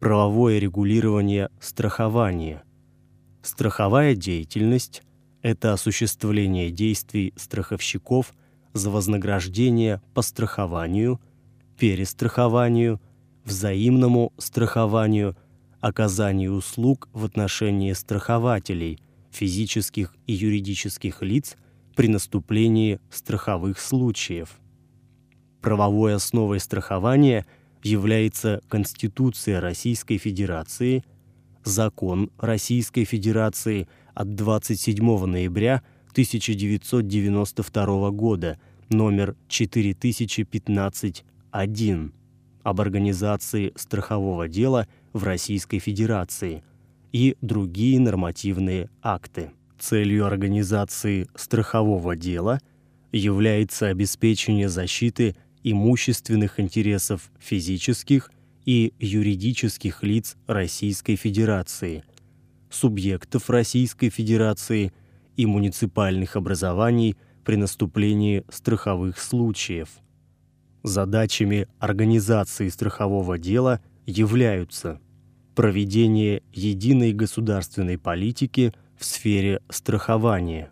Правовое регулирование страхования. Страховая деятельность – это осуществление действий страховщиков за вознаграждение по страхованию, перестрахованию, взаимному страхованию, оказанию услуг в отношении страхователей, физических и юридических лиц при наступлении страховых случаев. Правовой основой страхования является Конституция Российской Федерации, Закон Российской Федерации от 27 ноября 1992 года номер 4015-1 об организации страхового дела в Российской Федерации и другие нормативные акты. Целью организации страхового дела является обеспечение защиты имущественных интересов физических и юридических лиц Российской Федерации, субъектов Российской Федерации и муниципальных образований при наступлении страховых случаев. Задачами организации страхового дела являются проведение единой государственной политики в сфере страхования,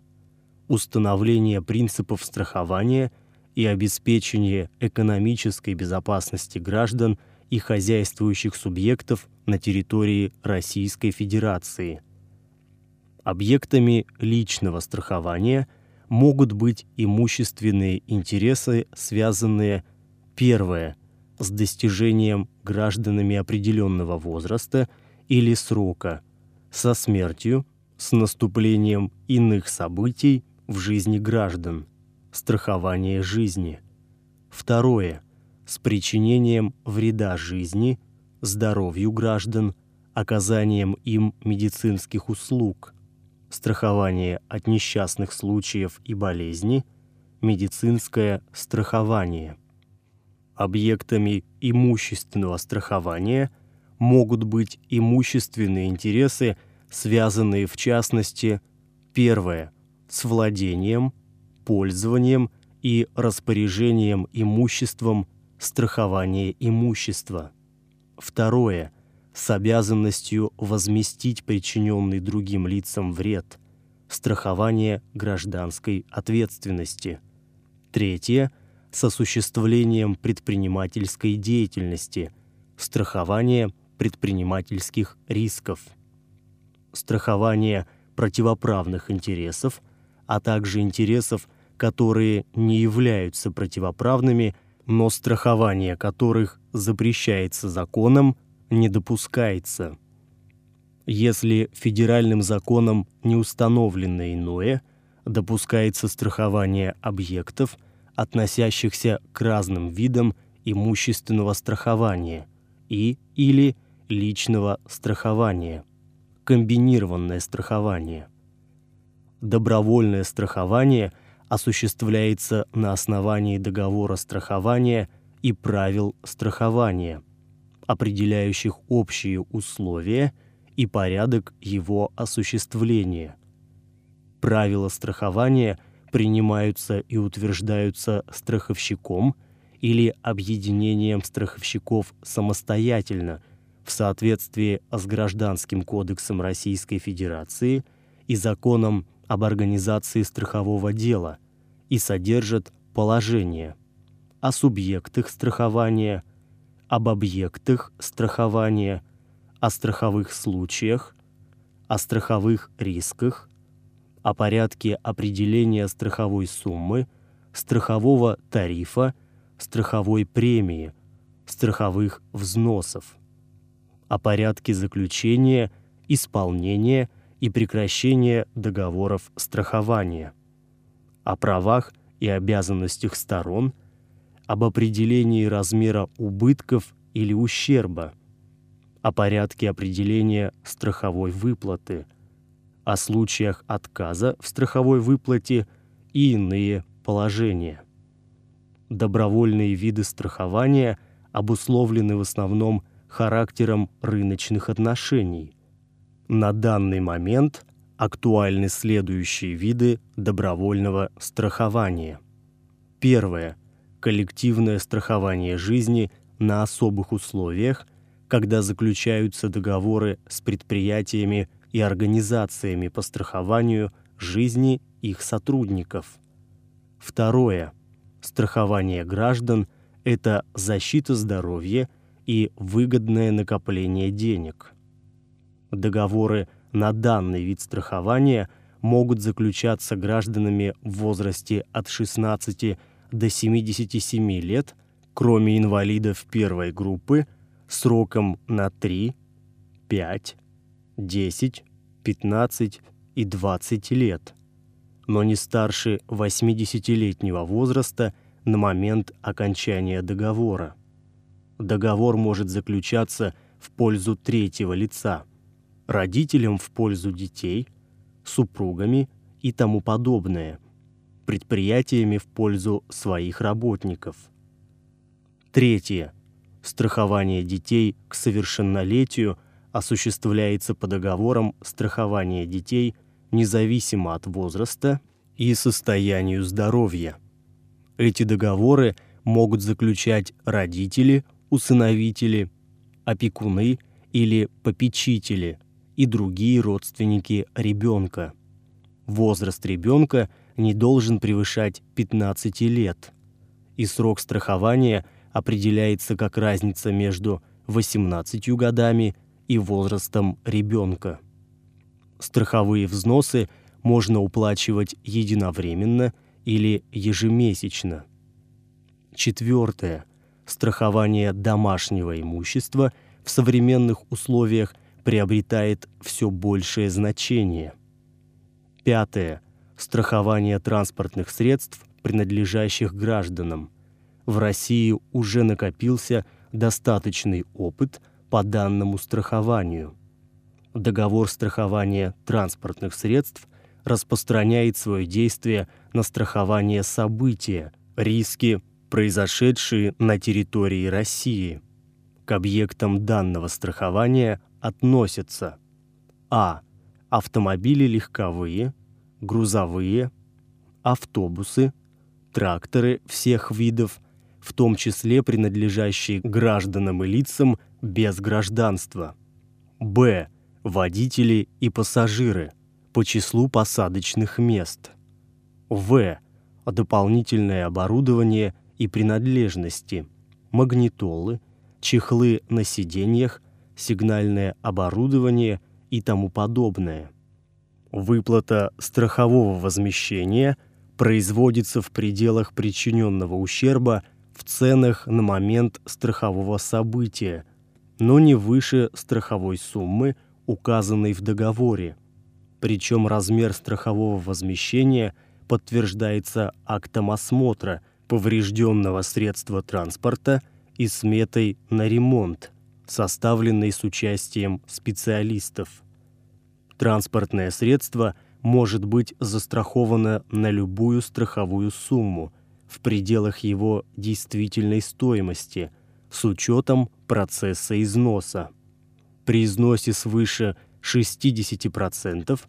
установление принципов страхования – и обеспечение экономической безопасности граждан и хозяйствующих субъектов на территории Российской Федерации. Объектами личного страхования могут быть имущественные интересы, связанные первое с достижением гражданами определенного возраста или срока, со смертью, с наступлением иных событий в жизни граждан – страхование жизни. Второе с причинением вреда жизни, здоровью граждан, оказанием им медицинских услуг, страхование от несчастных случаев и болезни, медицинское страхование. Объектами имущественного страхования могут быть имущественные интересы, связанные в частности, первое, с владением, пользованием и распоряжением имуществом страхование имущества. Второе с обязанностью возместить причиненный другим лицам вред, страхование гражданской ответственности. Третье с осуществлением предпринимательской деятельности, страхование предпринимательских рисков. Страхование противоправных интересов, а также интересов которые не являются противоправными, но страхование которых запрещается законом, не допускается. Если федеральным законом не установлено иное, допускается страхование объектов, относящихся к разным видам имущественного страхования и или личного страхования, комбинированное страхование. Добровольное страхование – осуществляется на основании договора страхования и правил страхования, определяющих общие условия и порядок его осуществления. Правила страхования принимаются и утверждаются страховщиком или объединением страховщиков самостоятельно в соответствии с Гражданским кодексом Российской Федерации и законом об организации страхового дела и содержит положение о субъектах страхования, об объектах страхования, о страховых случаях, о страховых рисках, о порядке определения страховой суммы, страхового тарифа, страховой премии, страховых взносов, о порядке заключения, исполнения и прекращение договоров страхования, о правах и обязанностях сторон, об определении размера убытков или ущерба, о порядке определения страховой выплаты, о случаях отказа в страховой выплате и иные положения. Добровольные виды страхования обусловлены в основном характером рыночных отношений – на данный момент актуальны следующие виды добровольного страхования. Первое коллективное страхование жизни на особых условиях, когда заключаются договоры с предприятиями и организациями по страхованию жизни их сотрудников. Второе. Страхование граждан – это защита здоровья и выгодное накопление денег. Договоры на данный вид страхования могут заключаться гражданами в возрасте от 16 до 77 лет, кроме инвалидов первой группы, сроком на 3, 5, 10, 15 и 20 лет, но не старше 80-летнего возраста на момент окончания договора. Договор может заключаться в пользу третьего лица, родителям в пользу детей, супругами и тому подобное, предприятиями в пользу своих работников. Третье. Страхование детей к совершеннолетию – осуществляется по договорам страхования детей независимо от возраста и состоянию здоровья. Эти договоры могут заключать родители, усыновители, опекуны или попечители и другие родственники ребенка. Возраст ребенка не должен превышать 15 лет, и срок страхования определяется как разница между 18 годами и возрастом ребенка. Страховые взносы можно уплачивать единовременно или ежемесячно. Четвертое. Страхование домашнего имущества в современных условиях приобретает все большее значение. Пятое. Страхование транспортных средств, принадлежащих гражданам. В России уже накопился достаточный опыт – по данному страхованию. Договор страхования транспортных средств распространяет свое действие на страхование события, риски, произошедшие на территории России. К объектам данного страхования относятся а. автомобили легковые, грузовые, автобусы, тракторы всех видов, в том числе принадлежащие гражданам и лицам без гражданства. Б. Водители и пассажиры по числу посадочных мест. В. Дополнительное оборудование и принадлежности. Магнитолы, чехлы на сиденьях, сигнальное оборудование и тому подобное. Выплата страхового возмещения производится в пределах причиненного ущерба в ценах на момент страхового события – но не выше страховой суммы, указанной в договоре. Причем размер страхового возмещения подтверждается актом осмотра поврежденного средства транспорта и сметой на ремонт, составленной с участием специалистов. Транспортное средство может быть застраховано на любую страховую сумму в пределах его действительной стоимости с учетом процесса износа. При износе свыше 60%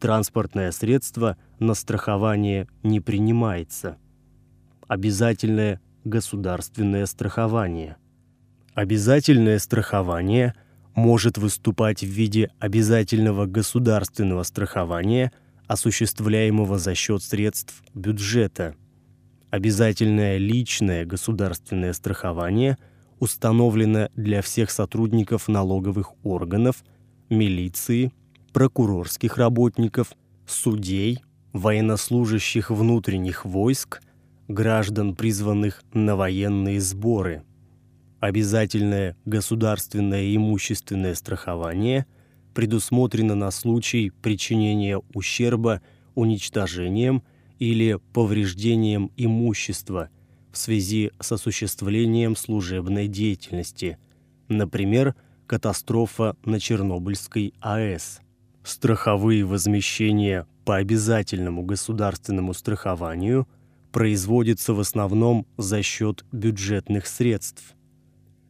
транспортное средство на страхование не принимается. Обязательное государственное страхование. Обязательное страхование может выступать в виде обязательного государственного страхования, осуществляемого за счет средств бюджета. Обязательное личное государственное страхование – установлено для всех сотрудников налоговых органов, милиции, прокурорских работников, судей, военнослужащих внутренних войск, граждан, призванных на военные сборы. Обязательное государственное имущественное страхование предусмотрено на случай причинения ущерба уничтожением или повреждением имущества – в связи с осуществлением служебной деятельности, например, катастрофа на Чернобыльской АЭС. Страховые возмещения по обязательному государственному страхованию производятся в основном за счет бюджетных средств.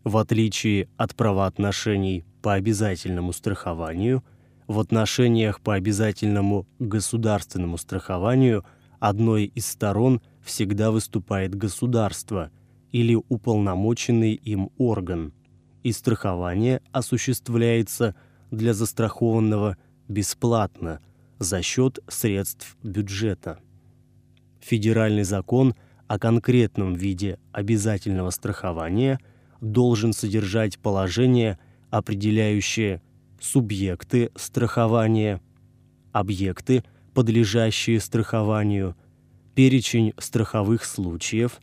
В отличие от правоотношений по обязательному страхованию, в отношениях по обязательному государственному страхованию одной из сторон – всегда выступает государство или уполномоченный им орган, и страхование осуществляется для застрахованного бесплатно за счет средств бюджета. Федеральный закон о конкретном виде обязательного страхования должен содержать положение, определяющее субъекты страхования, объекты, подлежащие страхованию, перечень страховых случаев,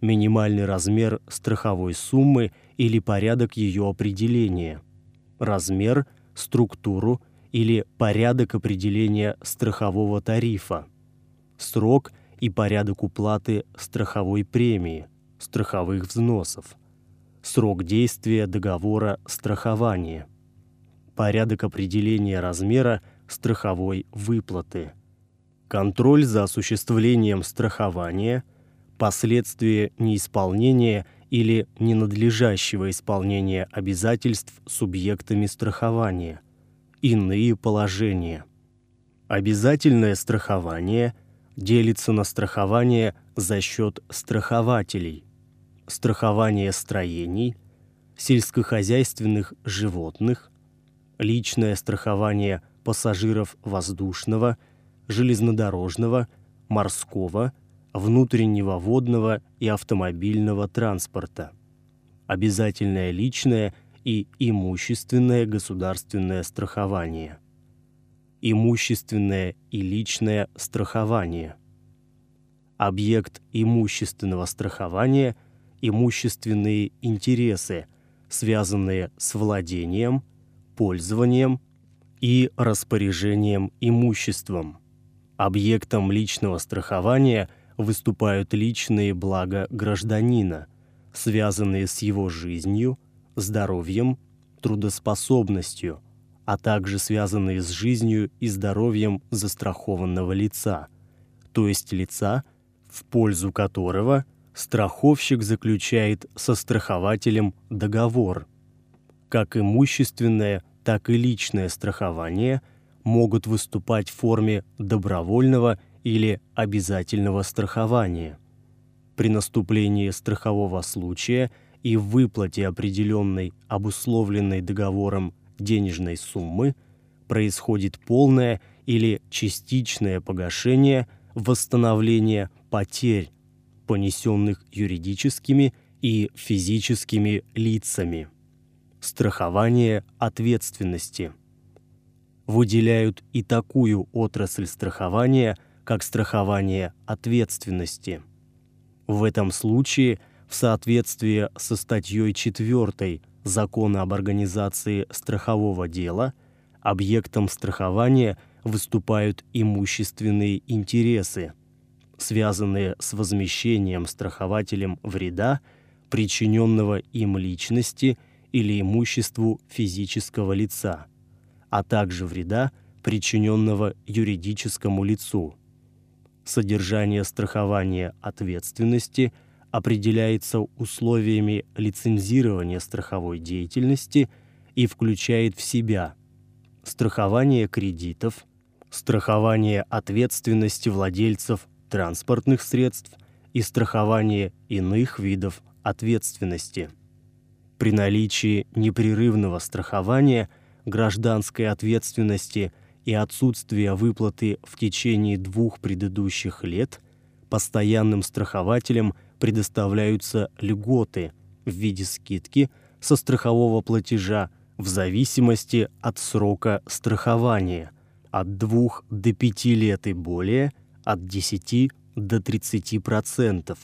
минимальный размер страховой суммы или порядок ее определения, размер, структуру или порядок определения страхового тарифа, срок и порядок уплаты страховой премии, страховых взносов, срок действия договора страхования, порядок определения размера страховой выплаты, контроль за осуществлением страхования, последствия неисполнения или ненадлежащего исполнения обязательств субъектами страхования, иные положения. Обязательное страхование делится на страхование за счет страхователей, страхование строений, сельскохозяйственных животных, личное страхование пассажиров воздушного, железнодорожного, морского, внутреннего водного и автомобильного транспорта, обязательное личное и имущественное государственное страхование, имущественное и личное страхование, объект имущественного страхования, имущественные интересы, связанные с владением, пользованием и распоряжением имуществом. Объектом личного страхования выступают личные блага гражданина, связанные с его жизнью, здоровьем, трудоспособностью, а также связанные с жизнью и здоровьем застрахованного лица, то есть лица, в пользу которого страховщик заключает со страхователем договор, как имущественное, так и личное страхование могут выступать в форме добровольного или обязательного страхования. При наступлении страхового случая и выплате определенной обусловленной договором денежной суммы происходит полное или частичное погашение восстановления потерь, понесенных юридическими и физическими лицами страхование ответственности. Выделяют и такую отрасль страхования, как страхование ответственности. В этом случае, в соответствии со статьей 4 Закона об организации страхового дела, объектом страхования выступают имущественные интересы, связанные с возмещением страхователем вреда, причиненного им личности – или имуществу физического лица, а также вреда, причиненного юридическому лицу. Содержание страхования ответственности определяется условиями лицензирования страховой деятельности и включает в себя страхование кредитов, страхование ответственности владельцев транспортных средств и страхование иных видов ответственности. При наличии непрерывного страхования, гражданской ответственности и отсутствия выплаты в течение двух предыдущих лет постоянным страхователям предоставляются льготы в виде скидки со страхового платежа в зависимости от срока страхования от 2 до 5 лет и более, от 10 до 30%.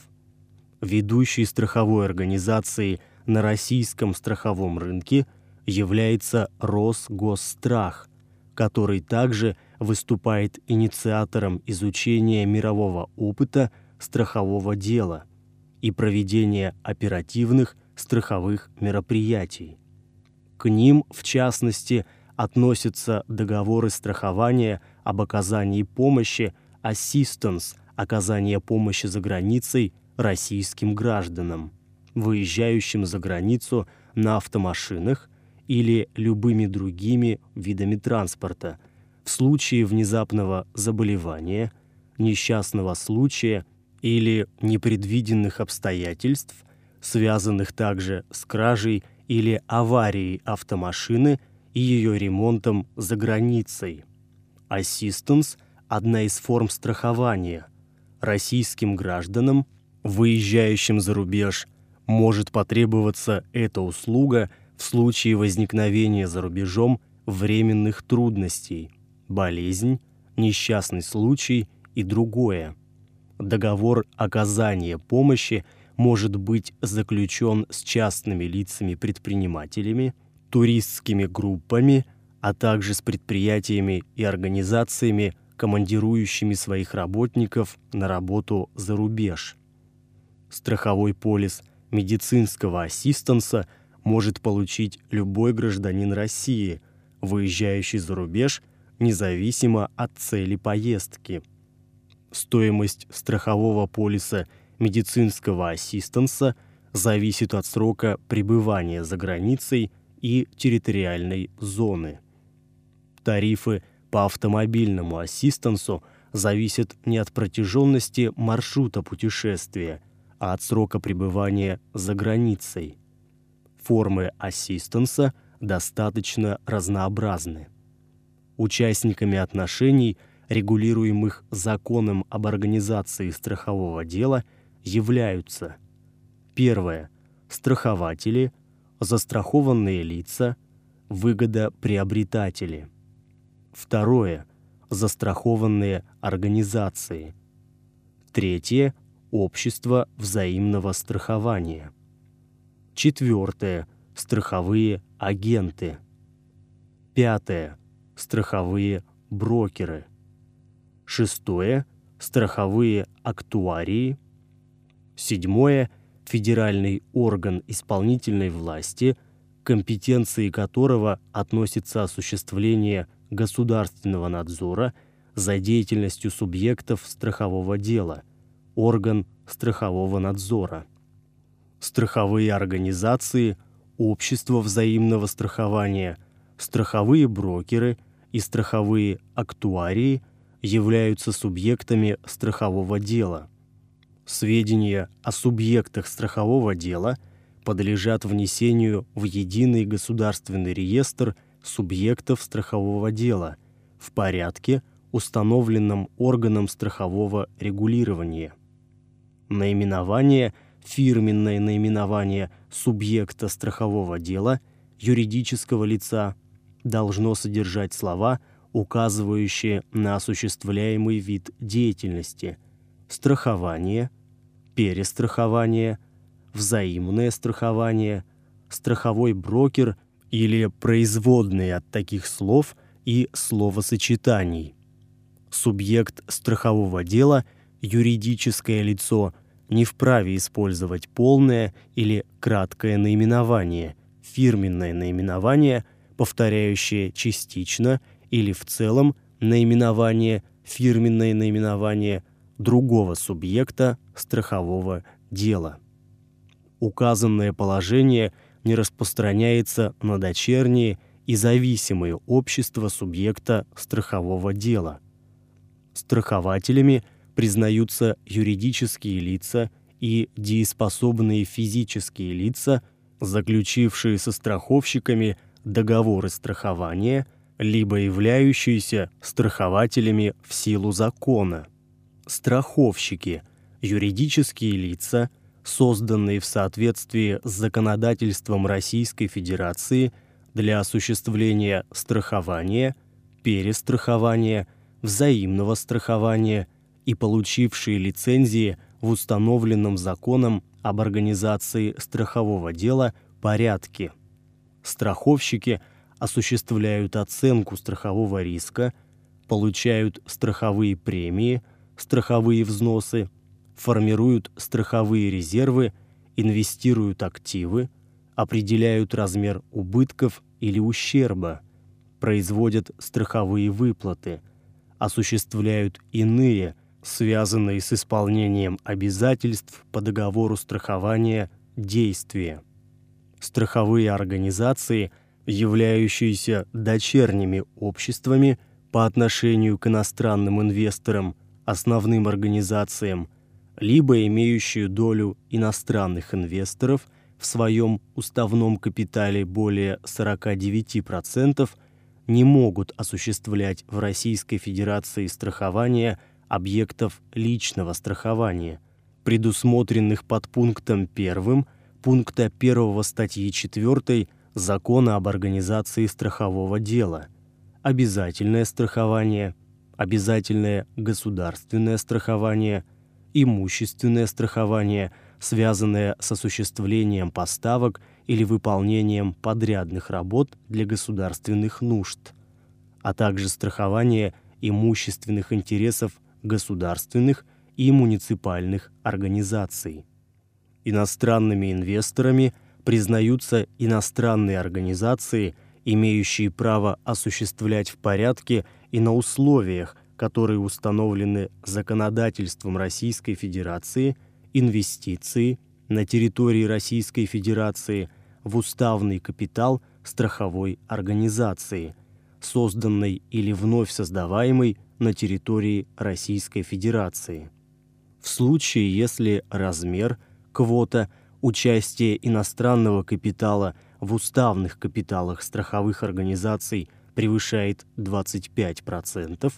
Ведущей страховой организацией – на российском страховом рынке является Росгосстрах, который также выступает инициатором изучения мирового опыта страхового дела и проведения оперативных страховых мероприятий. К ним, в частности, относятся договоры страхования об оказании помощи assistance, оказание помощи за границей российским гражданам выезжающим за границу на автомашинах или любыми другими видами транспорта в случае внезапного заболевания, несчастного случая или непредвиденных обстоятельств, связанных также с кражей или аварией автомашины и ее ремонтом за границей. Ассистенс – одна из форм страхования. Российским гражданам, выезжающим за рубеж, может потребоваться эта услуга в случае возникновения за рубежом временных трудностей, болезнь, несчастный случай и другое. Договор оказания помощи может быть заключен с частными лицами-предпринимателями, туристскими группами, а также с предприятиями и организациями, командирующими своих работников на работу за рубеж. Страховой полис медицинского ассистанса может получить любой гражданин России, выезжающий за рубеж, независимо от цели поездки. Стоимость страхового полиса медицинского ассистанса зависит от срока пребывания за границей и территориальной зоны. Тарифы по автомобильному ассистансу зависят не от протяженности маршрута путешествия, а от срока пребывания за границей. Формы ассистанса достаточно разнообразны. Участниками отношений, регулируемых законом об организации страхового дела, являются первое страхователи, застрахованные лица, выгодоприобретатели. Второе застрахованные организации. Третье общество взаимного страхования. Четвертое страховые агенты. Пятое страховые брокеры. Шестое страховые актуарии. Седьмое федеральный орган исполнительной власти, компетенции которого относится осуществление государственного надзора за деятельностью субъектов страхового дела, орган страхового надзора. Страховые организации, общество взаимного страхования, страховые брокеры и страховые актуарии являются субъектами страхового дела – Сведения о субъектах страхового дела подлежат внесению в единый государственный реестр субъектов страхового дела в порядке, установленном органом страхового регулирования. Наименование, фирменное наименование субъекта страхового дела юридического лица должно содержать слова, указывающие на осуществляемый вид деятельности – страхование, перестрахование, взаимное страхование, страховой брокер или производные от таких слов и словосочетаний. Субъект страхового дела, юридическое лицо, не вправе использовать полное или краткое наименование, фирменное наименование, повторяющее частично или в целом наименование, фирменное наименование – другого субъекта страхового дела. Указанное положение не распространяется на дочерние и зависимые общества субъекта страхового дела. Страхователями признаются юридические лица и дееспособные физические лица, заключившие со страховщиками договоры страхования, либо являющиеся страхователями в силу закона – страховщики, юридические лица, созданные в соответствии с законодательством Российской Федерации для осуществления страхования, перестрахования, взаимного страхования и получившие лицензии в установленном законом об организации страхового дела порядке. Страховщики осуществляют оценку страхового риска, получают страховые премии – страховые взносы, формируют страховые резервы, инвестируют активы, определяют размер убытков или ущерба, производят страховые выплаты, осуществляют иные, связанные с исполнением обязательств по договору страхования, действия. Страховые организации, являющиеся дочерними обществами по отношению к иностранным инвесторам – основным организациям, либо имеющую долю иностранных инвесторов в своем уставном капитале более 49%, не могут осуществлять в Российской Федерации страхование объектов личного страхования, предусмотренных под пунктом 1 пункта 1 статьи 4 Закона об организации страхового дела, обязательное страхование, обязательное государственное страхование, имущественное страхование, связанное с осуществлением поставок или выполнением подрядных работ для государственных нужд, а также страхование имущественных интересов государственных и муниципальных организаций. Иностранными инвесторами признаются иностранные организации, имеющие право осуществлять в порядке и на условиях, которые установлены законодательством Российской Федерации, инвестиции на территории Российской Федерации в уставный капитал страховой организации, созданной или вновь создаваемой на территории Российской Федерации. В случае, если размер, квота, участие иностранного капитала в уставных капиталах страховых организаций превышает 25%,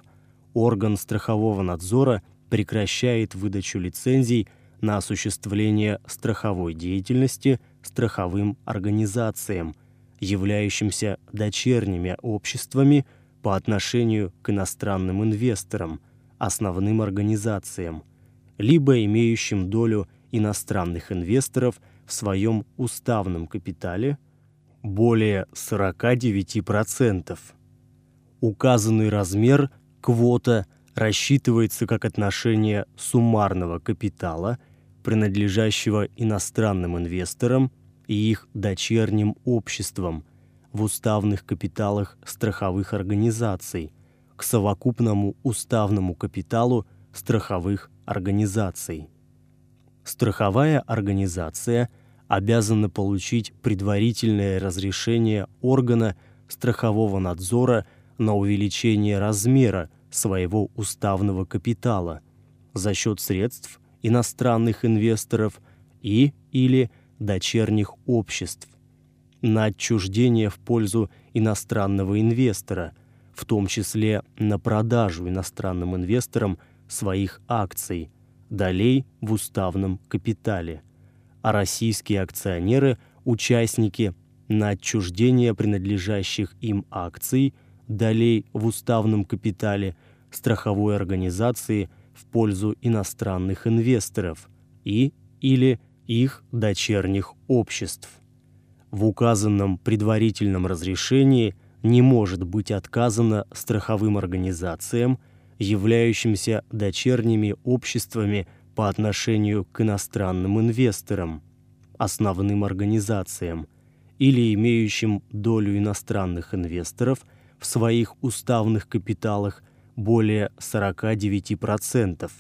орган страхового надзора прекращает выдачу лицензий на осуществление страховой деятельности страховым организациям, являющимся дочерними обществами по отношению к иностранным инвесторам, основным организациям, либо имеющим долю иностранных инвесторов в своем уставном капитале более 49%. Указанный размер квота рассчитывается как отношение суммарного капитала, принадлежащего иностранным инвесторам и их дочерним обществам в уставных капиталах страховых организаций к совокупному уставному капиталу страховых организаций. Страховая организация обязана получить предварительное разрешение органа страхового надзора на увеличение размера своего уставного капитала за счет средств иностранных инвесторов и или дочерних обществ, на отчуждение в пользу иностранного инвестора, в том числе на продажу иностранным инвесторам своих акций, долей в уставном капитале, а российские акционеры, участники на отчуждение принадлежащих им акций, долей в уставном капитале страховой организации в пользу иностранных инвесторов и или их дочерних обществ. В указанном предварительном разрешении не может быть отказано страховым организациям, являющимся дочерними обществами по отношению к иностранным инвесторам, основным организациям или имеющим долю иностранных инвесторов в своих уставных капиталах более 49%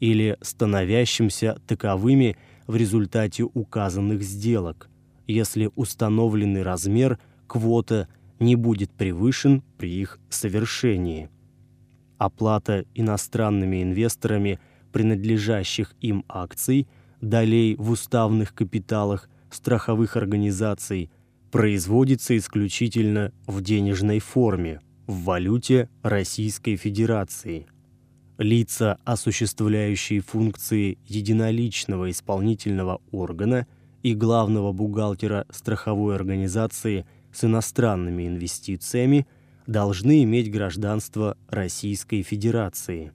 или становящимся таковыми в результате указанных сделок, если установленный размер квота не будет превышен при их совершении. Оплата иностранными инвесторами принадлежащих им акций, долей в уставных капиталах страховых организаций производится исключительно в денежной форме, в валюте Российской Федерации – лица, осуществляющие функции единоличного исполнительного органа и главного бухгалтера страховой организации с иностранными инвестициями, должны иметь гражданство Российской Федерации.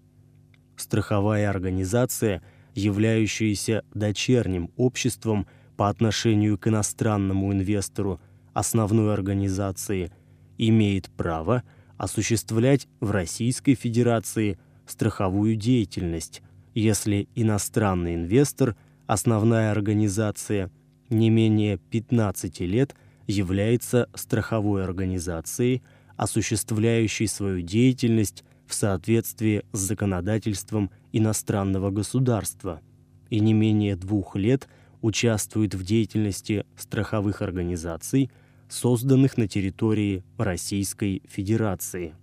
Страховая организация, являющаяся дочерним обществом по отношению к иностранному инвестору основной организации, имеет право осуществлять в Российской Федерации – страховую деятельность, если иностранный инвестор, основная организация, не менее 15 лет является страховой организацией, осуществляющей свою деятельность в соответствии с законодательством иностранного государства и не менее двух лет участвует в деятельности страховых организаций, созданных на территории Российской Федерации.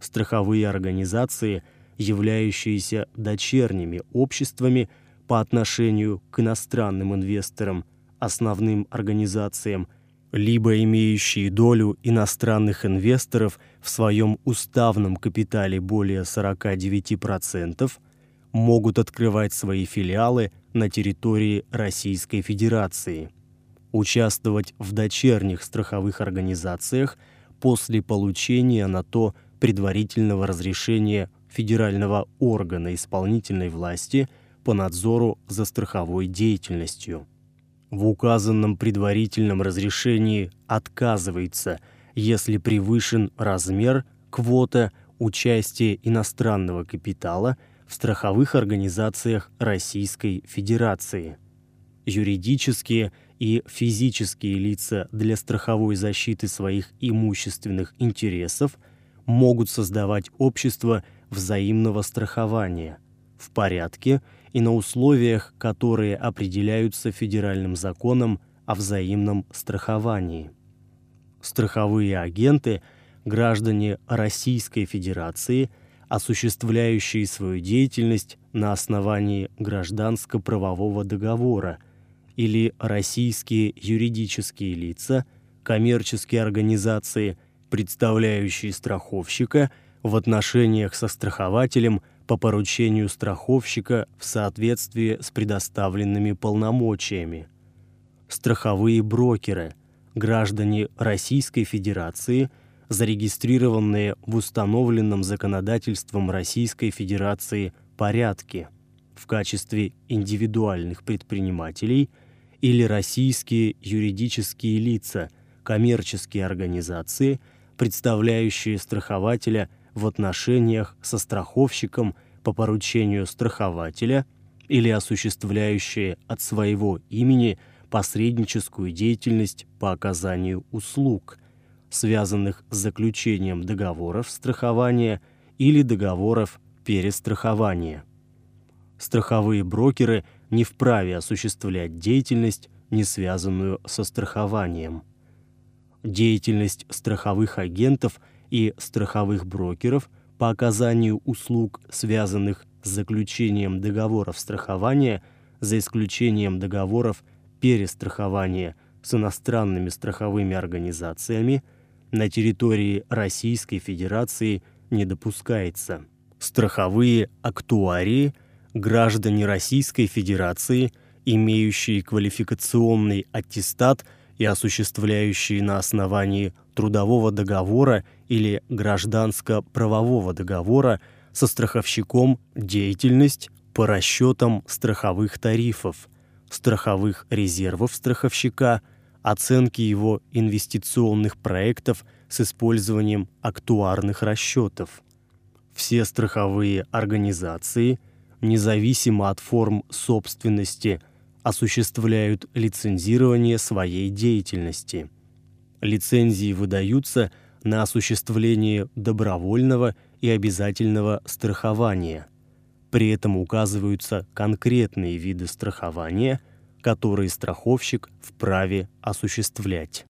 Страховые организации – являющиеся дочерними обществами по отношению к иностранным инвесторам основным организациям, либо имеющие долю иностранных инвесторов в своем уставном капитале более 49%, могут открывать свои филиалы на территории Российской Федерации, участвовать в дочерних страховых организациях после получения на то предварительного разрешения федерального органа исполнительной власти по надзору за страховой деятельностью. В указанном предварительном разрешении отказывается, если превышен размер, квота участия иностранного капитала в страховых организациях Российской Федерации. Юридические и физические лица для страховой защиты своих имущественных интересов могут создавать общество взаимного страхования в порядке и на условиях, которые определяются федеральным законом о взаимном страховании. Страховые агенты – граждане Российской Федерации, осуществляющие свою деятельность на основании гражданско-правового договора или российские юридические лица, коммерческие организации, представляющие страховщика – в отношениях со страхователем по поручению страховщика в соответствии с предоставленными полномочиями. Страховые брокеры, граждане Российской Федерации, зарегистрированные в установленном законодательством Российской Федерации порядке в качестве индивидуальных предпринимателей или российские юридические лица, коммерческие организации, представляющие страхователя – в отношениях со страховщиком по поручению страхователя или осуществляющие от своего имени посредническую деятельность по оказанию услуг, связанных с заключением договоров страхования или договоров перестрахования. Страховые брокеры не вправе осуществлять деятельность, не связанную со страхованием. Деятельность страховых агентов – и страховых брокеров по оказанию услуг, связанных с заключением договоров страхования, за исключением договоров перестрахования с иностранными страховыми организациями, на территории Российской Федерации не допускается. Страховые актуарии – граждане Российской Федерации, имеющие квалификационный аттестат и осуществляющие на основании трудового договора или гражданско-правового договора со страховщиком деятельность по расчетам страховых тарифов, страховых резервов страховщика, оценки его инвестиционных проектов с использованием актуарных расчетов. Все страховые организации, независимо от форм собственности, осуществляют лицензирование своей деятельности. Лицензии выдаются – на осуществление добровольного и обязательного страхования. При этом указываются конкретные виды страхования, которые страховщик вправе осуществлять.